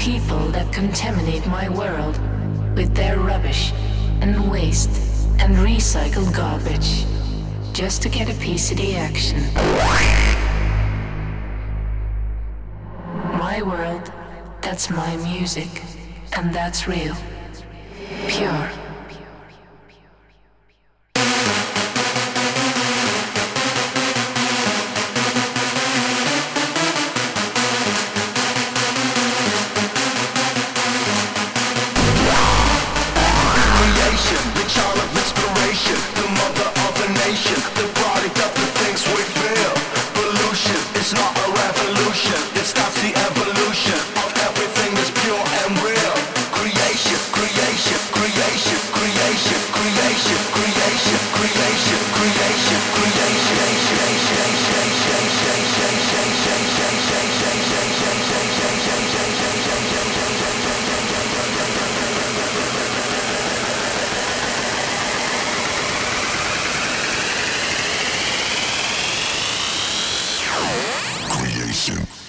people that contaminate my world with their rubbish and waste and recycled garbage just to get a piece of the action. My world, that's my music, and that's real, pure. not Nation.